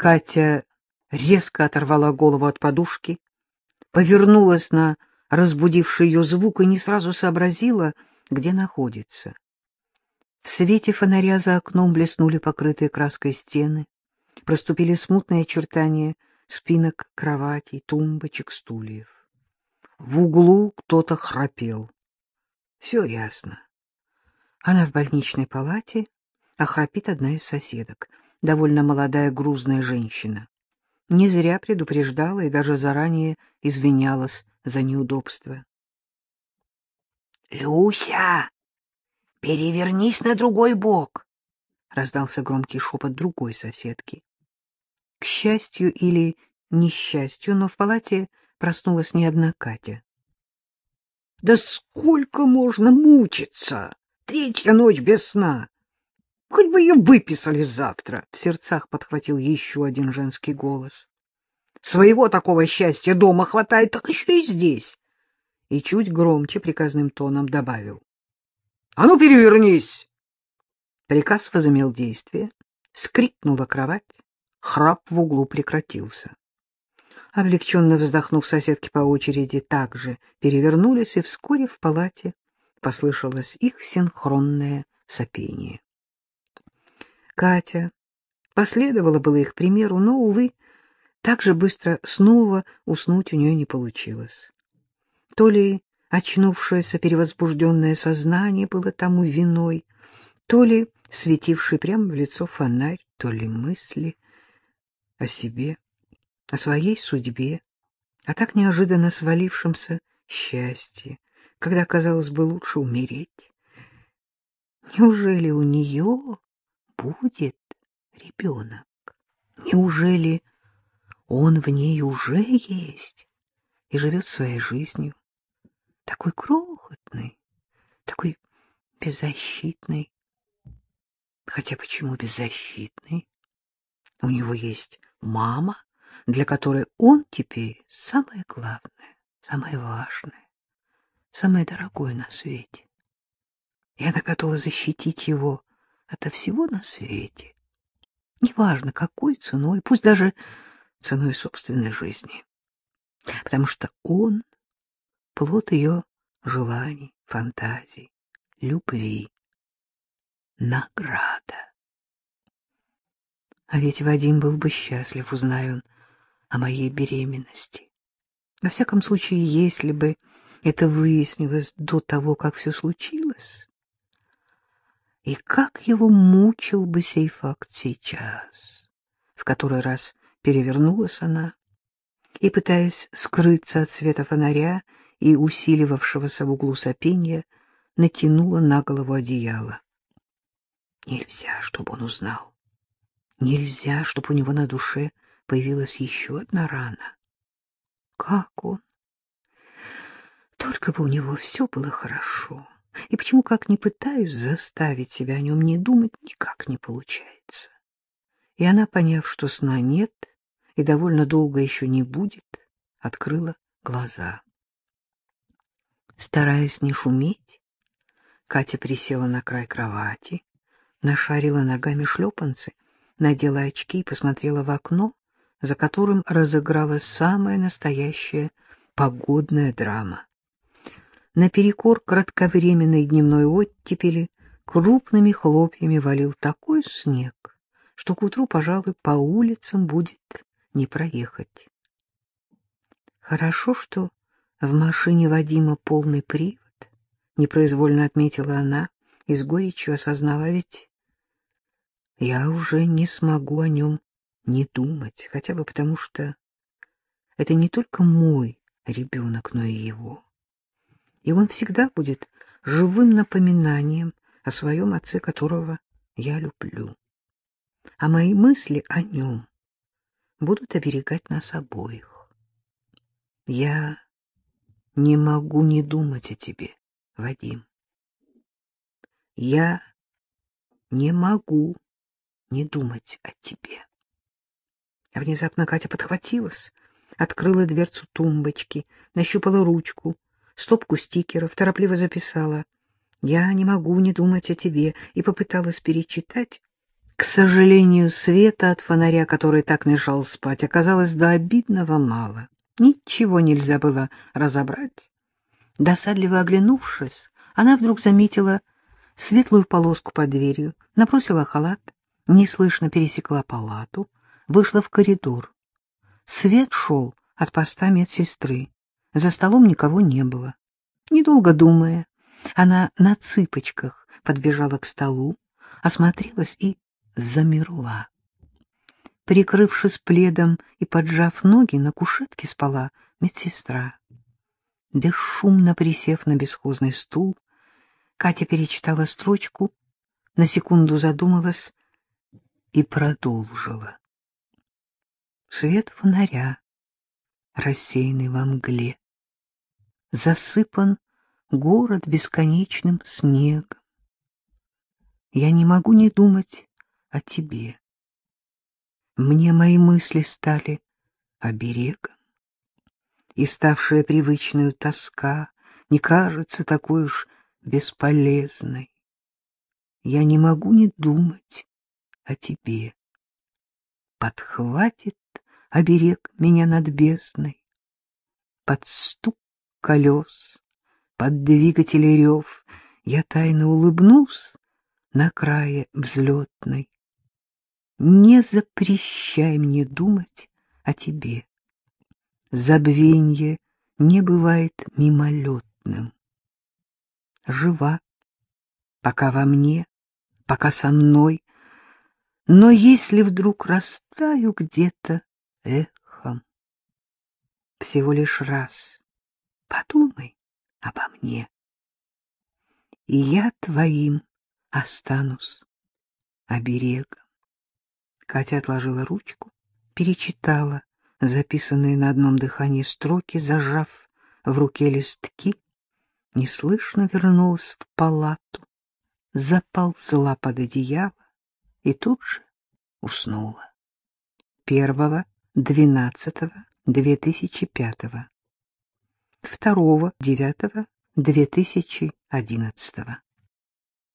Катя резко оторвала голову от подушки, повернулась на разбудивший ее звук и не сразу сообразила, где находится. В свете фонаря за окном блеснули покрытые краской стены, проступили смутные очертания спинок кроватей, тумбочек, стульев. В углу кто-то храпел. Все ясно. Она в больничной палате, а храпит одна из соседок, довольно молодая грузная женщина. Не зря предупреждала и даже заранее извинялась за неудобство. — Люся, перевернись на другой бок! — раздался громкий шепот другой соседки. К счастью или несчастью, но в палате проснулась не одна Катя. — Да сколько можно мучиться? Третья ночь без сна. Хоть бы ее выписали завтра, — в сердцах подхватил еще один женский голос. Своего такого счастья дома хватает, так еще и здесь. И чуть громче приказным тоном добавил. — А ну, перевернись! Приказ возымел действие. Скрипнула кровать. Храп в углу прекратился. Облегченно вздохнув, соседки по очереди также перевернулись, и вскоре в палате послышалось их синхронное сопение. Катя последовала было их примеру, но, увы, так же быстро снова уснуть у нее не получилось. То ли очнувшееся перевозбужденное сознание было тому виной, то ли светивший прямо в лицо фонарь, то ли мысли о себе, о своей судьбе, а так неожиданно свалившемся счастье, когда, казалось бы, лучше умереть. Неужели у нее будет ребенок? Неужели он в ней уже есть и живет своей жизнью? Такой крохотный, такой беззащитный. Хотя почему беззащитный? У него есть мама, для которой он теперь самое главное, самое важное, самое дорогое на свете. И она готова защитить его ото всего на свете. Неважно, какой ценой, пусть даже ценой собственной жизни. Потому что он — плод ее желаний, фантазий, любви, награда. А ведь Вадим был бы счастлив, узнай он о моей беременности. Во всяком случае, если бы это выяснилось до того, как все случилось, и как его мучил бы сей факт сейчас? В который раз перевернулась она и, пытаясь скрыться от света фонаря и усиливавшегося в углу сопенья, натянула на голову одеяло. Нельзя, чтобы он узнал. Нельзя, чтобы у него на душе появилась еще одна рана. Как он? Только бы у него все было хорошо. И почему, как ни пытаюсь заставить себя о нем не думать, никак не получается. И она, поняв, что сна нет и довольно долго еще не будет, открыла глаза. Стараясь не шуметь, Катя присела на край кровати, нашарила ногами шлепанцы, надела очки и посмотрела в окно, за которым разыгралась самая настоящая погодная драма наперекор кратковременной дневной оттепели крупными хлопьями валил такой снег, что к утру, пожалуй, по улицам будет не проехать. Хорошо, что в машине Вадима полный привод, непроизвольно отметила она и с горечью осознала, ведь я уже не смогу о нем не думать, хотя бы потому что это не только мой ребенок, но и его и он всегда будет живым напоминанием о своем отце, которого я люблю. А мои мысли о нем будут оберегать нас обоих. Я не могу не думать о тебе, Вадим. Я не могу не думать о тебе. Внезапно Катя подхватилась, открыла дверцу тумбочки, нащупала ручку — стопку стикеров, торопливо записала «Я не могу не думать о тебе» и попыталась перечитать, К сожалению, света от фонаря, который так мешал спать, оказалось до обидного мало. Ничего нельзя было разобрать. Досадливо оглянувшись, она вдруг заметила светлую полоску под дверью, набросила халат, неслышно пересекла палату, вышла в коридор. Свет шел от поста медсестры. За столом никого не было. Недолго думая, она на цыпочках подбежала к столу, осмотрелась и замерла. Прикрывшись пледом и поджав ноги, на кушетке спала медсестра. Бесшумно присев на бесхозный стул, Катя перечитала строчку, на секунду задумалась и продолжила. Свет фонаря, рассеянный во мгле, засыпан город бесконечным снегом. Я не могу не думать о тебе. Мне мои мысли стали оберегом, и ставшая привычную тоска не кажется такой уж бесполезной. Я не могу не думать о тебе. Подхватит оберег меня над бездной, под стук колес, под двигатель рев, я тайно улыбнусь на крае взлетной. Не запрещай мне думать о тебе. Забвенье не бывает мимолетным. Жива, пока во мне, пока со мной, но если вдруг растаю где-то эхом, всего лишь раз подумай обо мне, и я твоим останусь оберегом. Катя отложила ручку, перечитала записанные на одном дыхании строки, зажав в руке листки, неслышно вернулась в палату, заползла под одеяло и тут же уснула. Первого, двенадцатого, две тысячи пятого. 2.9.2011